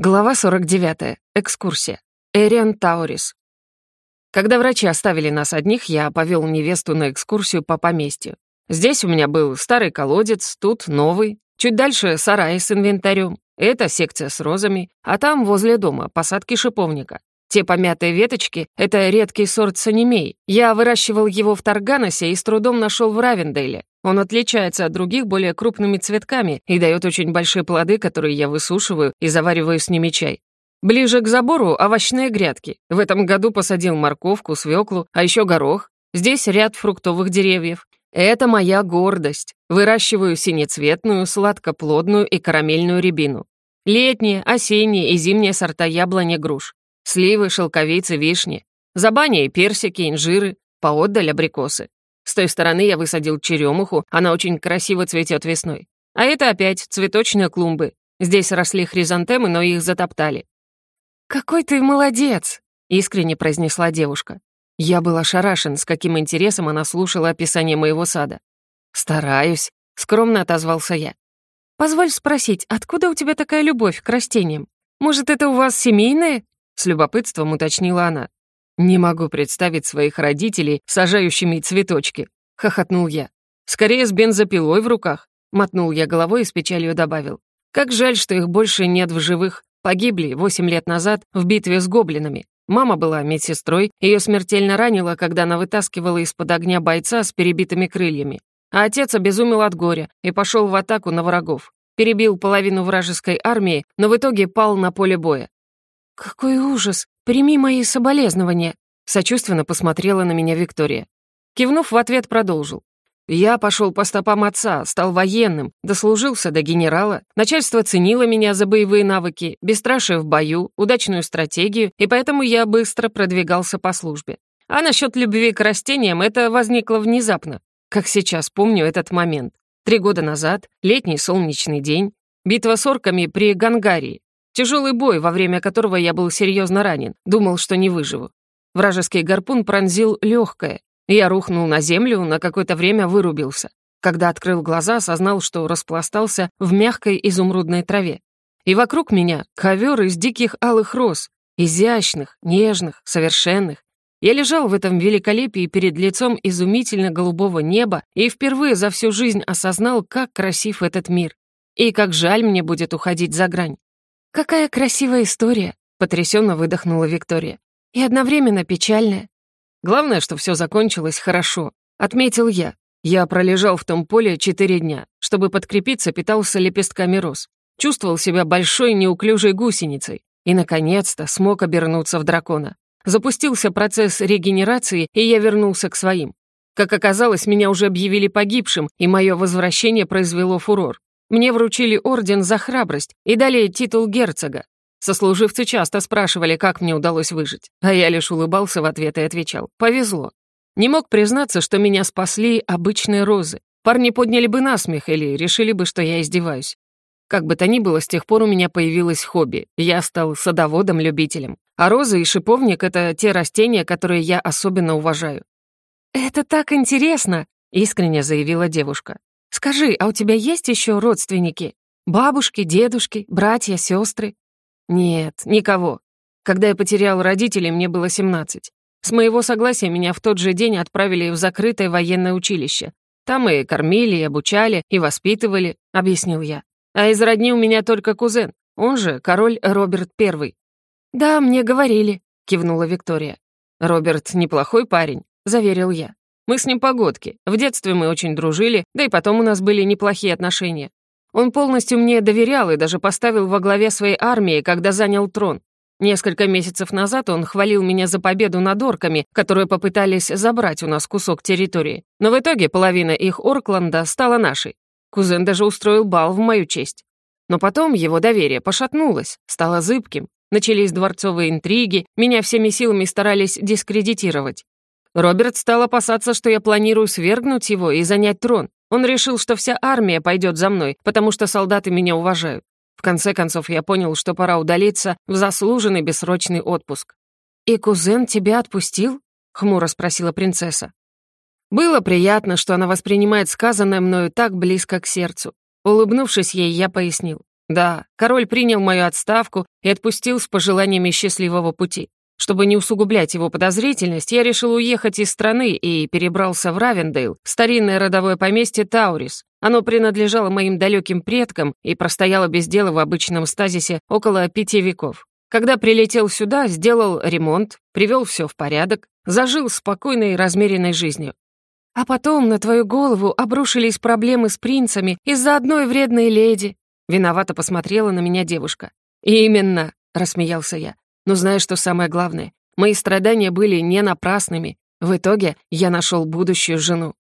Глава 49. Экскурсия. Эриан Таурис. Когда врачи оставили нас одних, я повел невесту на экскурсию по поместью. Здесь у меня был старый колодец, тут новый. Чуть дальше сарай с инвентарем. Это секция с розами, а там, возле дома, посадки шиповника. Те помятые веточки — это редкий сорт санемей. Я выращивал его в Тарганосе и с трудом нашел в Равендейле. Он отличается от других более крупными цветками и дает очень большие плоды, которые я высушиваю и завариваю с ними чай. Ближе к забору овощные грядки. В этом году посадил морковку, свеклу, а еще горох. Здесь ряд фруктовых деревьев. Это моя гордость. Выращиваю синецветную, сладкоплодную и карамельную рябину. Летние, осенние и зимние сорта яблони груш сливы, шелковицы, вишни, за баней персики, инжиры, поотдаль абрикосы. С той стороны я высадил черемуху, она очень красиво цветет весной. А это опять цветочные клумбы. Здесь росли хризантемы, но их затоптали. «Какой ты молодец!» — искренне произнесла девушка. Я был ошарашен, с каким интересом она слушала описание моего сада. «Стараюсь», — скромно отозвался я. «Позволь спросить, откуда у тебя такая любовь к растениям? Может, это у вас семейное?» С любопытством уточнила она. «Не могу представить своих родителей, сажающими цветочки», — хохотнул я. «Скорее с бензопилой в руках», — мотнул я головой и с печалью добавил. «Как жаль, что их больше нет в живых. Погибли восемь лет назад в битве с гоблинами. Мама была медсестрой, ее смертельно ранило, когда она вытаскивала из-под огня бойца с перебитыми крыльями. А отец обезумел от горя и пошел в атаку на врагов. Перебил половину вражеской армии, но в итоге пал на поле боя. «Какой ужас! Прими мои соболезнования!» Сочувственно посмотрела на меня Виктория. Кивнув в ответ, продолжил. Я пошел по стопам отца, стал военным, дослужился до генерала. Начальство ценило меня за боевые навыки, бесстрашие в бою, удачную стратегию, и поэтому я быстро продвигался по службе. А насчет любви к растениям это возникло внезапно. Как сейчас помню этот момент. Три года назад, летний солнечный день, битва с орками при Гангарии. Тяжелый бой, во время которого я был серьезно ранен, думал, что не выживу. Вражеский гарпун пронзил легкое. Я рухнул на землю, на какое-то время вырубился. Когда открыл глаза, осознал, что распластался в мягкой изумрудной траве. И вокруг меня ковер из диких алых роз, изящных, нежных, совершенных. Я лежал в этом великолепии перед лицом изумительно голубого неба и впервые за всю жизнь осознал, как красив этот мир. И как жаль мне будет уходить за грань. «Какая красивая история!» — потрясенно выдохнула Виктория. «И одновременно печальная. Главное, что все закончилось хорошо», — отметил я. Я пролежал в том поле четыре дня. Чтобы подкрепиться, питался лепестками роз. Чувствовал себя большой неуклюжей гусеницей. И, наконец-то, смог обернуться в дракона. Запустился процесс регенерации, и я вернулся к своим. Как оказалось, меня уже объявили погибшим, и мое возвращение произвело фурор. Мне вручили орден за храбрость и дали титул герцога. Сослуживцы часто спрашивали, как мне удалось выжить, а я лишь улыбался в ответ и отвечал «повезло». Не мог признаться, что меня спасли обычные розы. Парни подняли бы насмех или решили бы, что я издеваюсь. Как бы то ни было, с тех пор у меня появилось хобби. Я стал садоводом-любителем. А розы и шиповник — это те растения, которые я особенно уважаю. «Это так интересно!» — искренне заявила девушка. Скажи, а у тебя есть еще родственники? Бабушки, дедушки, братья, сестры? Нет, никого. Когда я потерял родителей, мне было 17. С моего согласия меня в тот же день отправили в закрытое военное училище. Там и кормили, и обучали, и воспитывали, объяснил я. А из родни у меня только кузен, он же король Роберт I. «Да, мне говорили», — кивнула Виктория. «Роберт неплохой парень», — заверил я. Мы с ним погодки. В детстве мы очень дружили, да и потом у нас были неплохие отношения. Он полностью мне доверял и даже поставил во главе своей армии, когда занял трон. Несколько месяцев назад он хвалил меня за победу над орками, которые попытались забрать у нас кусок территории. Но в итоге половина их Оркланда стала нашей. Кузен даже устроил бал в мою честь. Но потом его доверие пошатнулось, стало зыбким. Начались дворцовые интриги, меня всеми силами старались дискредитировать. Роберт стал опасаться, что я планирую свергнуть его и занять трон. Он решил, что вся армия пойдет за мной, потому что солдаты меня уважают. В конце концов, я понял, что пора удалиться в заслуженный бессрочный отпуск. «И кузен тебя отпустил?» — хмуро спросила принцесса. Было приятно, что она воспринимает сказанное мною так близко к сердцу. Улыбнувшись ей, я пояснил. Да, король принял мою отставку и отпустил с пожеланиями счастливого пути. Чтобы не усугублять его подозрительность, я решил уехать из страны и перебрался в Равендейл, старинное родовое поместье Таурис. Оно принадлежало моим далеким предкам и простояло без дела в обычном стазисе около пяти веков. Когда прилетел сюда, сделал ремонт, привел все в порядок, зажил спокойной и размеренной жизнью. А потом на твою голову обрушились проблемы с принцами из-за одной вредной леди. Виновато посмотрела на меня девушка. «Именно», — рассмеялся я. «Но знаешь, что самое главное? Мои страдания были не напрасными. В итоге я нашел будущую жену.